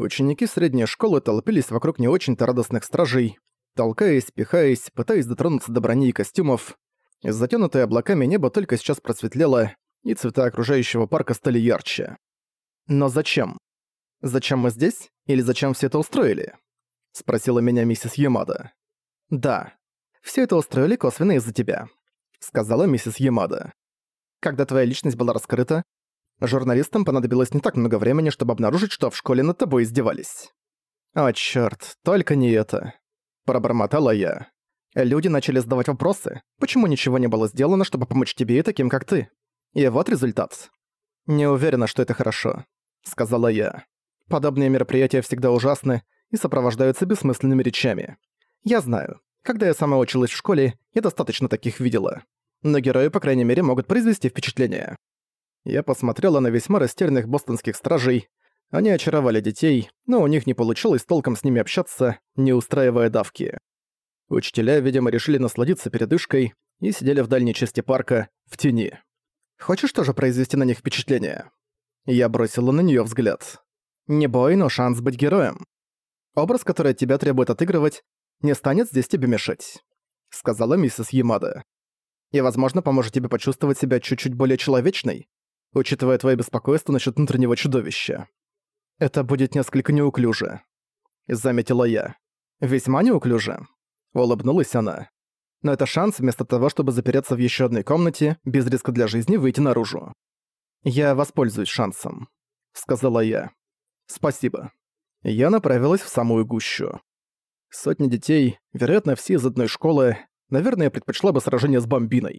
Ученики средней школы толпились вокруг не очень-то радостных стражей, толкаясь, пихаясь, пытаясь дотронуться до брони и костюмов. Затянутое облаками небо только сейчас просветлело, и цвета окружающего парка стали ярче. Но зачем? Зачем мы здесь? Или зачем все это устроили? Спросила меня миссис Ямада. Да. Все это устроили косвенно из-за тебя. Сказала миссис Ямада. Когда твоя личность была раскрыта, журналистам понадобилось не так много времени, чтобы обнаружить, что в школе над тобой издевались. О, чёрт, только не это. Пробормотала я. Люди начали задавать вопросы, почему ничего не было сделано, чтобы помочь тебе и таким, как ты. И вот результат. «Не уверена, что это хорошо», — сказала я. «Подобные мероприятия всегда ужасны и сопровождаются бессмысленными речами. Я знаю. Когда я сама училась в школе, я достаточно таких видела. Но герои, по крайней мере, могут произвести впечатление». Я посмотрела на весьма растерянных бостонских стражей. Они очаровали детей, но у них не получилось толком с ними общаться, не устраивая давки. Учителя, видимо, решили насладиться передышкой и сидели в дальней части парка, в тени. Хочешь тоже произвести на них впечатление?» Я бросила на неё взгляд. «Не бой, но шанс быть героем. Образ, который от тебя требует отыгрывать, не станет здесь тебе мешать», — сказала миссис Ямада. «И, возможно, поможет тебе почувствовать себя чуть-чуть более человечной, учитывая твое беспокойство насчет внутреннего чудовища. Это будет несколько неуклюже», — заметила я. «Весьма неуклюже», — улыбнулась она но это шанс вместо того, чтобы запереться в еще одной комнате, без риска для жизни выйти наружу. «Я воспользуюсь шансом», — сказала я. «Спасибо». Я направилась в самую гущу. Сотни детей, вероятно, все из одной школы, наверное, предпочла бы сражение с бомбиной.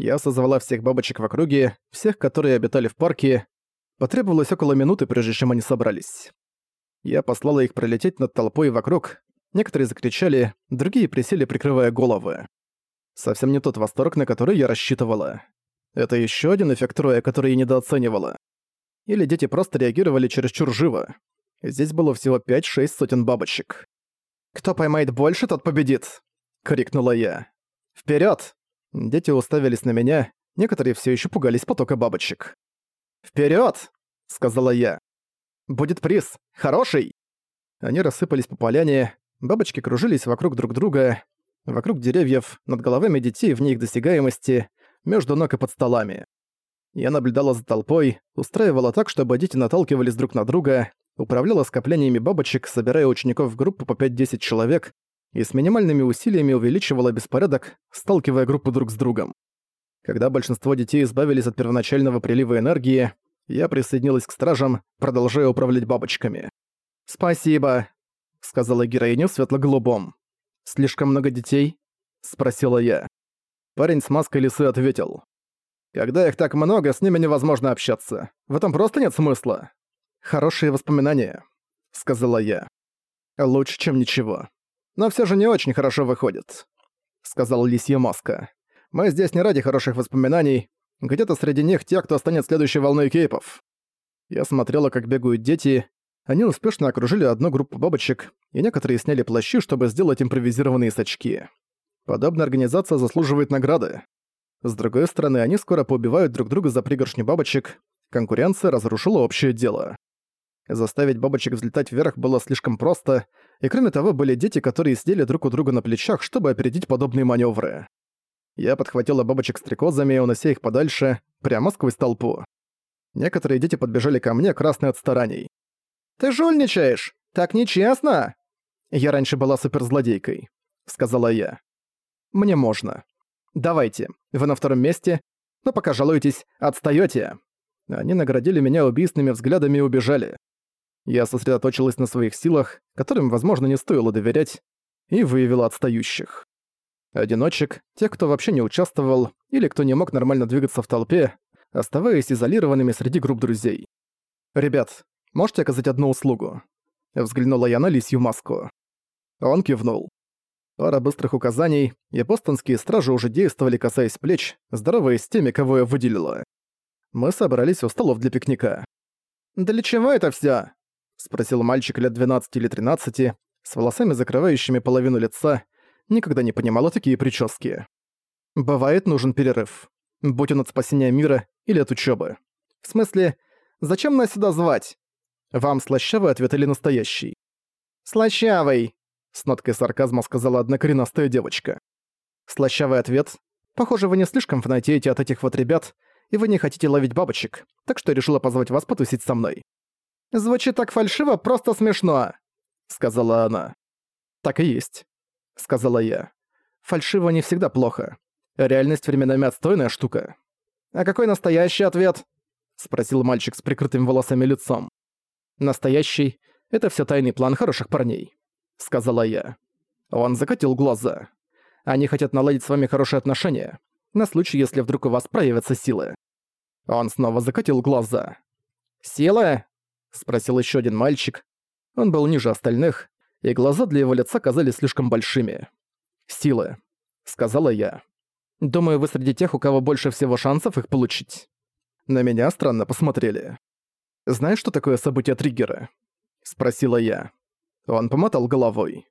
Я созвала всех бабочек в округе, всех, которые обитали в парке. Потребовалось около минуты, прежде чем они собрались. Я послала их пролететь над толпой вокруг, Некоторые закричали, другие присели, прикрывая головы. Совсем не тот восторг, на который я рассчитывала. Это еще один эффект роя, который я недооценивала. Или дети просто реагировали чересчур живо. Здесь было всего 5-6 сотен бабочек. «Кто поймает больше, тот победит!» — крикнула я. «Вперёд!» Дети уставились на меня, некоторые все еще пугались потока бабочек. «Вперёд!» — сказала я. «Будет приз! Хороший!» Они рассыпались по поляне, Бабочки кружились вокруг друг друга, вокруг деревьев, над головами детей вне их досягаемости, между ног и под столами. Я наблюдала за толпой, устраивала так, чтобы дети наталкивались друг на друга, управляла скоплениями бабочек, собирая учеников в группу по 5-10 человек, и с минимальными усилиями увеличивала беспорядок, сталкивая группы друг с другом. Когда большинство детей избавились от первоначального прилива энергии, я присоединилась к стражам, продолжая управлять бабочками. «Спасибо», — сказала героиня светло-голубом. «Слишком много детей?» — спросила я. Парень с маской лисы ответил. «Когда их так много, с ними невозможно общаться. В этом просто нет смысла». «Хорошие воспоминания», — сказала я. «Лучше, чем ничего. Но все же не очень хорошо выходит», — сказал лисья маска. «Мы здесь не ради хороших воспоминаний. Где-то среди них те, кто станет следующей волной кейпов». Я смотрела, как бегают дети, они успешно окружили одну группу бабочек, и некоторые сняли плащи, чтобы сделать импровизированные сачки. Подобная организация заслуживает награды. С другой стороны, они скоро поубивают друг друга за пригоршню бабочек. Конкуренция разрушила общее дело. Заставить бабочек взлетать вверх было слишком просто, и кроме того, были дети, которые сидели друг у друга на плечах, чтобы опередить подобные маневры. Я подхватила бабочек стрекозами, унося их подальше, прямо сквозь толпу. Некоторые дети подбежали ко мне, красные от стараний. «Ты жульничаешь! Так нечестно!» «Я раньше была суперзлодейкой», — сказала я. «Мне можно. Давайте, вы на втором месте, но пока жалуетесь, отстаёте». Они наградили меня убийственными взглядами и убежали. Я сосредоточилась на своих силах, которым, возможно, не стоило доверять, и выявила отстающих. Одиночек, тех, кто вообще не участвовал, или кто не мог нормально двигаться в толпе, оставаясь изолированными среди групп друзей. «Ребят, Можете оказать одну услугу?» Взглянула я на лисью маску. Он кивнул. Пара быстрых указаний, и бостонские стражи уже действовали, касаясь плеч, здороваясь с теми, кого я выделила. Мы собрались у столов для пикника. «Для чего это всё?» — спросил мальчик лет 12 или 13, с волосами, закрывающими половину лица, никогда не понимала такие прически. «Бывает нужен перерыв. Будь он от спасения мира или от учёбы. В смысле, зачем нас сюда звать? Вам слащавый ответ или настоящий? «Слащавый!» — с ноткой сарказма сказала одна коренастая девочка. Слащавый ответ. «Похоже, вы не слишком фанатеете от этих вот ребят, и вы не хотите ловить бабочек, так что решила позвать вас потусить со мной». «Звучит так фальшиво, просто смешно!» — сказала она. «Так и есть», — сказала я. «Фальшиво не всегда плохо. Реальность временами отстойная штука». «А какой настоящий ответ?» — спросил мальчик с прикрытым волосами лицом. «Настоящий — это все тайный план хороших парней», — сказала я. Он закатил глаза. «Они хотят наладить с вами хорошие отношения, на случай, если вдруг у вас проявятся силы». Он снова закатил глаза. «Силы?» — спросил еще один мальчик. Он был ниже остальных, и глаза для его лица казались слишком большими. «Силы», — сказала я. «Думаю, вы среди тех, у кого больше всего шансов их получить». На меня странно посмотрели. «Знаешь, что такое событие триггера?» — спросила я. Он помотал головой.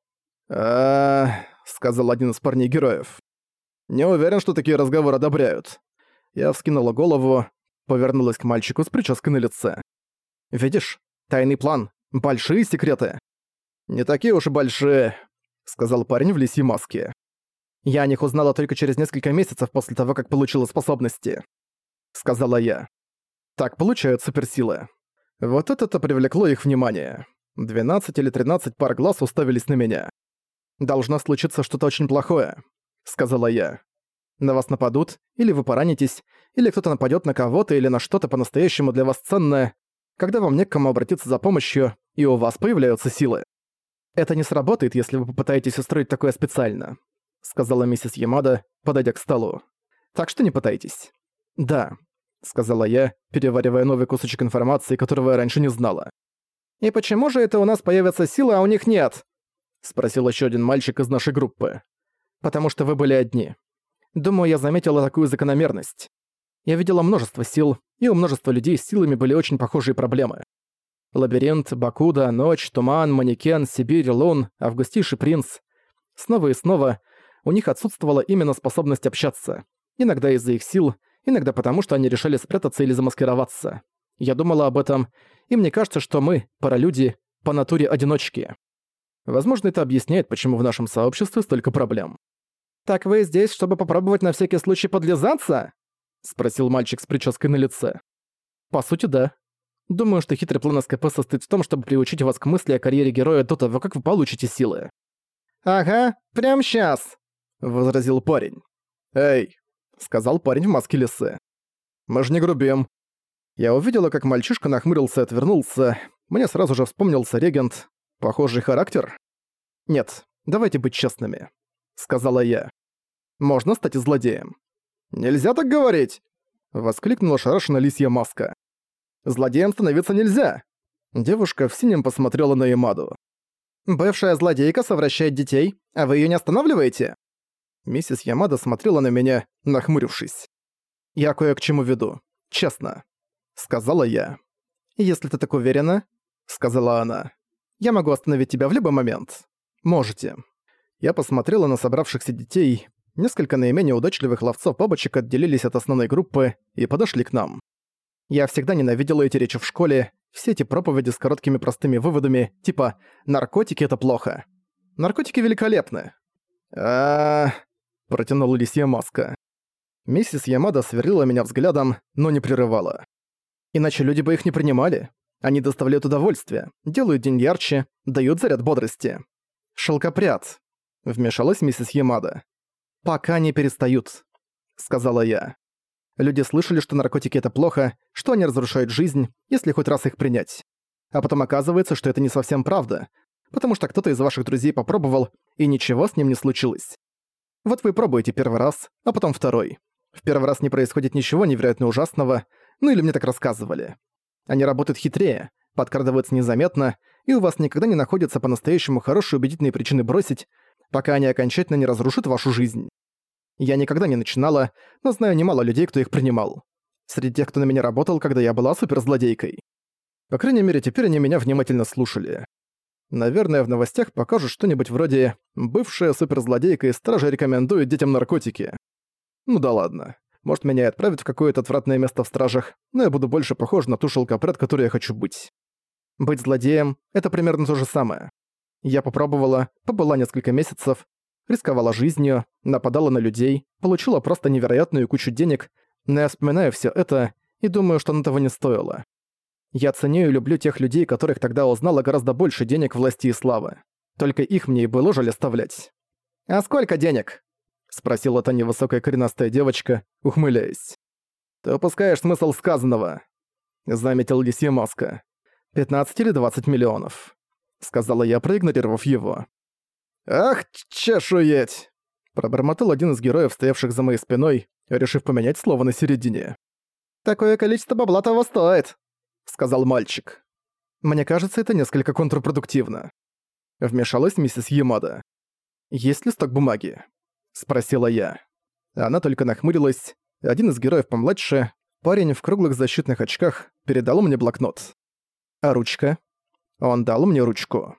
а сказал один из парней героев. «Не уверен, что такие разговоры одобряют». Я вскинула голову, повернулась к мальчику с прической на лице. «Видишь, тайный план, большие секреты». «Не такие уж и большие», — сказал парень в лисьей маске. «Я о них узнала только через несколько месяцев после того, как получила способности», — сказала я. «Так получают суперсилы». Вот это-то привлекло их внимание. 12 или 13 пар глаз уставились на меня. «Должно случиться что-то очень плохое», — сказала я. «На вас нападут, или вы поранитесь, или кто-то нападет на кого-то или на что-то по-настоящему для вас ценное, когда вам не к кому обратиться за помощью, и у вас появляются силы. Это не сработает, если вы попытаетесь устроить такое специально», — сказала миссис Ямада, подойдя к столу. «Так что не пытайтесь». «Да, — сказала я, переваривая новый кусочек информации, которого я раньше не знала. «И почему же это у нас появятся силы, а у них нет?» — спросил еще один мальчик из нашей группы. «Потому что вы были одни. Думаю, я заметила такую закономерность. Я видела множество сил, и у множества людей с силами были очень похожие проблемы. Лабиринт, Бакуда, Ночь, Туман, Манекен, Сибирь, Лун, Августейший принц. Снова и снова у них отсутствовала именно способность общаться. Иногда из-за их сил — иногда потому, что они решали спрятаться или замаскироваться. Я думала об этом, и мне кажется, что мы, паралюди, по натуре одиночки. Возможно, это объясняет, почему в нашем сообществе столько проблем. «Так вы здесь, чтобы попробовать на всякий случай подлизаться?» — спросил мальчик с прической на лице. «По сути, да. Думаю, что хитрый план СКП состоит в том, чтобы приучить вас к мысли о карьере героя до того, как вы получите силы». «Ага, прямо сейчас», — возразил парень. «Эй, сказал парень в маске лисы. «Мы же не грубим». Я увидела, как мальчишка нахмурился и отвернулся. Мне сразу же вспомнился регент. Похожий характер? «Нет, давайте быть честными», — сказала я. «Можно стать злодеем». «Нельзя так говорить!» — воскликнула шарашена лисья маска. «Злодеем становиться нельзя!» Девушка в синем посмотрела на Ямаду. «Бывшая злодейка совращает детей, а вы её не останавливаете?» Миссис Ямада смотрела на меня, нахмурившись. «Я кое к чему веду. Честно», — сказала я. «Если ты так уверена», — сказала она, — «я могу остановить тебя в любой момент. Можете». Я посмотрела на собравшихся детей. Несколько наименее удачливых ловцов бабочек отделились от основной группы и подошли к нам. Я всегда ненавидела эти речи в школе, все эти проповеди с короткими простыми выводами, типа «наркотики — это плохо». Наркотики великолепны. -а протянула лисья маска. Миссис Ямада сверлила меня взглядом, но не прерывала. Иначе люди бы их не принимали. Они доставляют удовольствие, делают день ярче, дают заряд бодрости. «Шелкопряд», — вмешалась миссис Ямада. «Пока не перестают», — сказала я. Люди слышали, что наркотики — это плохо, что они разрушают жизнь, если хоть раз их принять. А потом оказывается, что это не совсем правда, потому что кто-то из ваших друзей попробовал, и ничего с ним не случилось. Вот вы пробуете первый раз, а потом второй. В первый раз не происходит ничего невероятно ужасного, ну или мне так рассказывали. Они работают хитрее, подкрадываются незаметно, и у вас никогда не находится по-настоящему хорошие убедительные причины бросить, пока они окончательно не разрушат вашу жизнь. Я никогда не начинала, но знаю немало людей, кто их принимал. Среди тех, кто на меня работал, когда я была суперзлодейкой. По крайней мере, теперь они меня внимательно слушали. Наверное, в новостях покажут что-нибудь вроде «Бывшая суперзлодейка из стражи рекомендует детям наркотики». Ну да ладно. Может, меня и отправят в какое-то отвратное место в стражах, но я буду больше похож на ту шелкопряд, которой я хочу быть. Быть злодеем — это примерно то же самое. Я попробовала, побыла несколько месяцев, рисковала жизнью, нападала на людей, получила просто невероятную кучу денег, но я вспоминаю всё это и думаю, что оно того не стоило. Я ценю и люблю тех людей, которых тогда узнала гораздо больше денег, власти и славы. Только их мне и было жаль оставлять. «А сколько денег?» — спросила та невысокая коренастая девочка, ухмыляясь. «Ты упускаешь смысл сказанного», — заметил лисья маска. «15 или 20 миллионов», — сказала я, проигнорировав его. «Ах, чешуеть!» — пробормотал один из героев, стоявших за моей спиной, решив поменять слово на середине. «Такое количество бабла того стоит», — сказал мальчик. «Мне кажется, это несколько контрпродуктивно». Вмешалась миссис Ямада. «Есть ли сток бумаги?» — спросила я. Она только нахмурилась. Один из героев помладше, парень в круглых защитных очках, передал мне блокнот. «А ручка?» Он дал мне ручку.